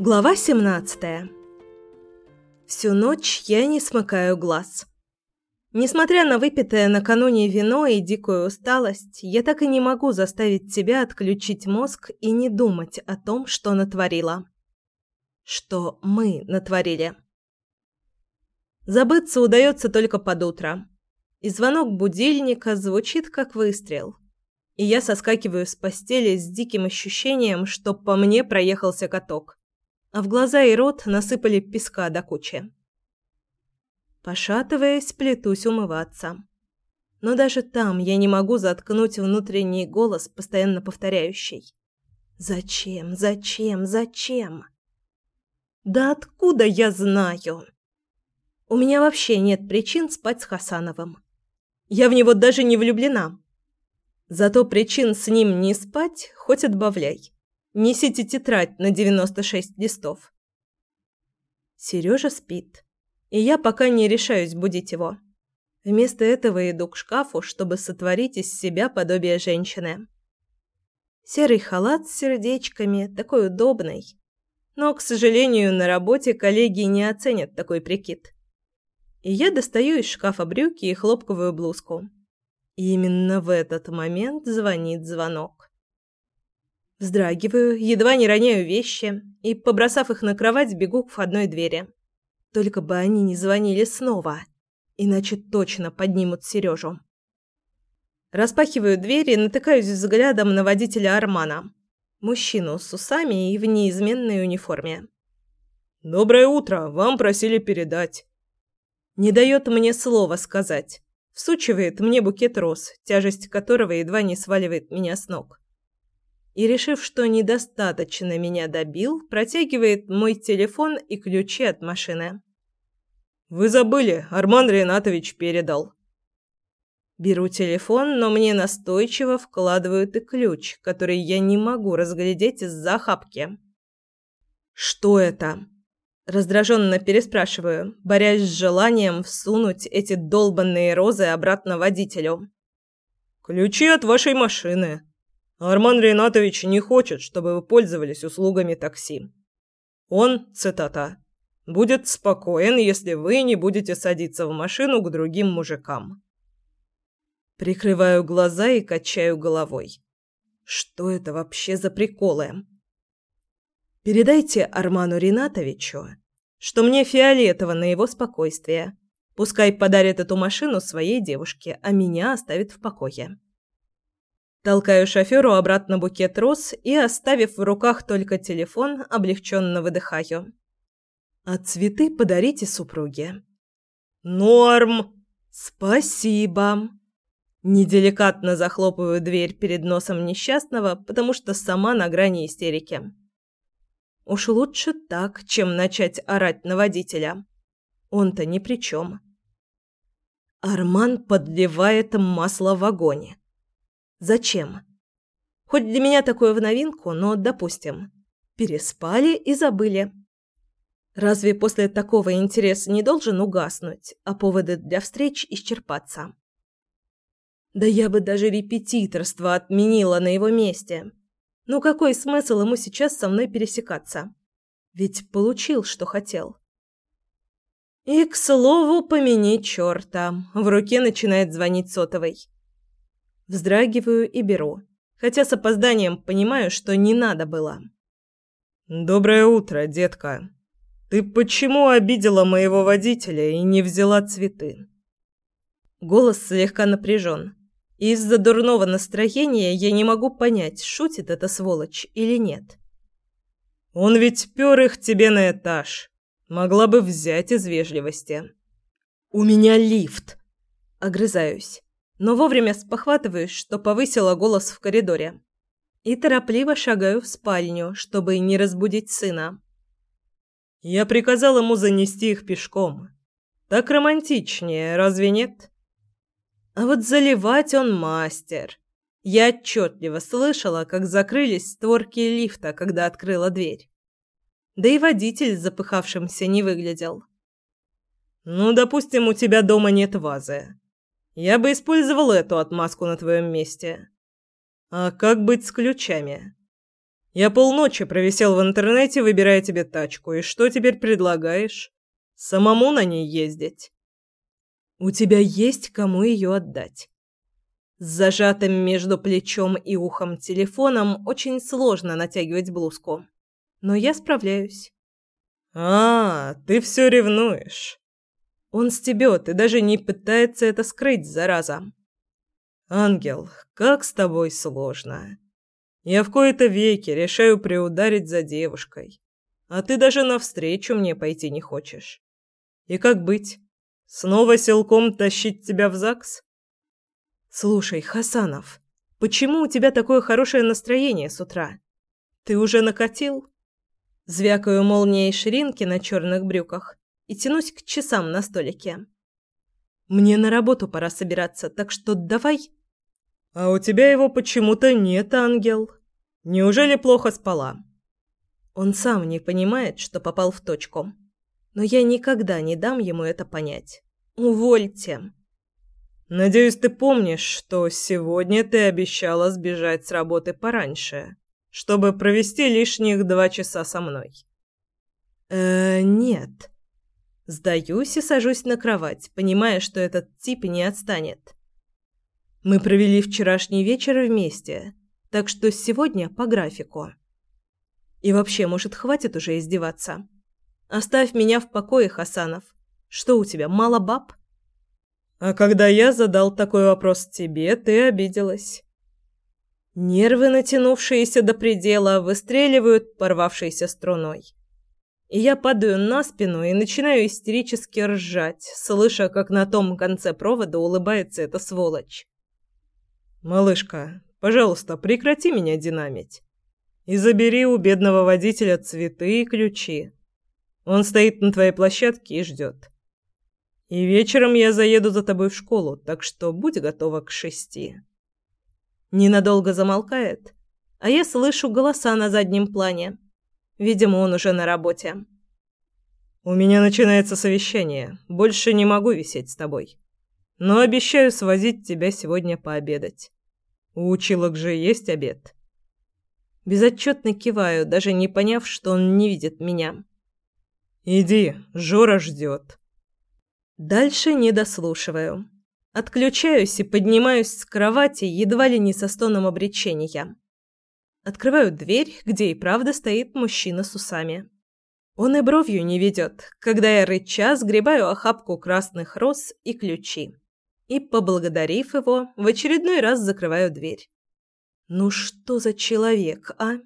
Глава 17. Всю ночь я не смыкаю глаз. Несмотря на выпитое накануне вино и дикую усталость, я так и не могу заставить себя отключить мозг и не думать о том, что натворила. Что мы натворили. Забыться удается только под утро. И звонок будильника звучит как выстрел. И я соскакиваю с постели с диким ощущением, что по мне проехался каток а в глаза и рот насыпали песка до кучи. Пошатываясь, плетусь умываться. Но даже там я не могу заткнуть внутренний голос, постоянно повторяющий. «Зачем? Зачем? Зачем?» «Да откуда я знаю?» «У меня вообще нет причин спать с Хасановым. Я в него даже не влюблена. Зато причин с ним не спать хоть отбавляй. Несите тетрадь на 96 листов. Сережа спит, и я пока не решаюсь будить его. Вместо этого иду к шкафу, чтобы сотворить из себя подобие женщины. Серый халат с сердечками, такой удобный. Но, к сожалению, на работе коллеги не оценят такой прикид. И я достаю из шкафа брюки и хлопковую блузку. И именно в этот момент звонит звонок. Вздрагиваю, едва не роняю вещи и, побросав их на кровать, бегу к входной двери. Только бы они не звонили снова, иначе точно поднимут Сережу. Распахиваю дверь и натыкаюсь взглядом на водителя Армана. Мужчину с усами и в неизменной униформе. «Доброе утро! Вам просили передать». Не дает мне слова сказать. Всучивает мне букет роз, тяжесть которого едва не сваливает меня с ног и, решив, что недостаточно меня добил, протягивает мой телефон и ключи от машины. «Вы забыли, Арман Ренатович передал». Беру телефон, но мне настойчиво вкладывают и ключ, который я не могу разглядеть из-за хапки. «Что это?» Раздраженно переспрашиваю, борясь с желанием всунуть эти долбанные розы обратно водителю. «Ключи от вашей машины», Арман Ринатович не хочет, чтобы вы пользовались услугами такси. Он, цитата, будет спокоен, если вы не будете садиться в машину к другим мужикам. Прикрываю глаза и качаю головой. Что это вообще за приколы? Передайте Арману Ринатовичу, что мне фиолетово на его спокойствие. Пускай подарит эту машину своей девушке, а меня оставит в покое. Толкаю шофёру обратно букет роз и, оставив в руках только телефон, облегченно выдыхаю. «А цветы подарите супруге». «Норм!» «Спасибо!» Неделикатно захлопываю дверь перед носом несчастного, потому что сама на грани истерики. Уж лучше так, чем начать орать на водителя. Он-то ни при чем. Арман подливает масло в огонь. Зачем? Хоть для меня такое в новинку, но допустим. Переспали и забыли. Разве после такого интерес не должен угаснуть, а поводы для встреч исчерпаться? Да я бы даже репетиторство отменила на его месте. Ну какой смысл ему сейчас со мной пересекаться? Ведь получил, что хотел. И, к слову, помяни черта. В руке начинает звонить сотовый. Вздрагиваю и беру, хотя с опозданием понимаю, что не надо было. «Доброе утро, детка. Ты почему обидела моего водителя и не взяла цветы?» Голос слегка напряжен. Из-за дурного настроения я не могу понять, шутит эта сволочь или нет. «Он ведь пёр их тебе на этаж. Могла бы взять из вежливости». «У меня лифт!» Огрызаюсь но вовремя спохватываюсь, что повысила голос в коридоре. И торопливо шагаю в спальню, чтобы не разбудить сына. Я приказал ему занести их пешком. Так романтичнее, разве нет? А вот заливать он мастер. Я отчетливо слышала, как закрылись створки лифта, когда открыла дверь. Да и водитель запыхавшимся не выглядел. «Ну, допустим, у тебя дома нет вазы. Я бы использовал эту отмазку на твоем месте. А как быть с ключами? Я полночи провисел в интернете, выбирая тебе тачку, и что теперь предлагаешь? Самому на ней ездить?» «У тебя есть кому ее отдать?» С зажатым между плечом и ухом телефоном очень сложно натягивать блузку. Но я справляюсь. «А, ты все ревнуешь». Он стебет и даже не пытается это скрыть, зараза. «Ангел, как с тобой сложно. Я в кои-то веки решаю приударить за девушкой, а ты даже навстречу мне пойти не хочешь. И как быть? Снова силком тащить тебя в ЗАГС?» «Слушай, Хасанов, почему у тебя такое хорошее настроение с утра? Ты уже накатил?» Звякаю молнией ширинки на черных брюках и тянусь к часам на столике. «Мне на работу пора собираться, так что давай...» «А у тебя его почему-то нет, ангел. Неужели плохо спала?» Он сам не понимает, что попал в точку. Но я никогда не дам ему это понять. Увольте. Надеюсь, ты помнишь, что сегодня ты обещала сбежать с работы пораньше, чтобы провести лишних два часа со мной. Э, нет. Сдаюсь и сажусь на кровать, понимая, что этот тип не отстанет. Мы провели вчерашний вечер вместе, так что сегодня по графику. И вообще, может, хватит уже издеваться? Оставь меня в покое, Хасанов. Что у тебя, мало баб? А когда я задал такой вопрос тебе, ты обиделась. Нервы, натянувшиеся до предела, выстреливают порвавшейся струной. И я падаю на спину и начинаю истерически ржать, слыша, как на том конце провода улыбается эта сволочь. «Малышка, пожалуйста, прекрати меня динамить. И забери у бедного водителя цветы и ключи. Он стоит на твоей площадке и ждет. И вечером я заеду за тобой в школу, так что будь готова к шести». Ненадолго замолкает, а я слышу голоса на заднем плане. Видимо, он уже на работе. «У меня начинается совещание. Больше не могу висеть с тобой. Но обещаю свозить тебя сегодня пообедать. У училок же есть обед». Безотчетно киваю, даже не поняв, что он не видит меня. «Иди, Жора ждет». Дальше не дослушиваю. Отключаюсь и поднимаюсь с кровати едва ли не со стоном обречения. Открываю дверь, где и правда стоит мужчина с усами. Он и бровью не ведет, когда я рыча сгребаю охапку красных роз и ключи. И, поблагодарив его, в очередной раз закрываю дверь. Ну что за человек, а?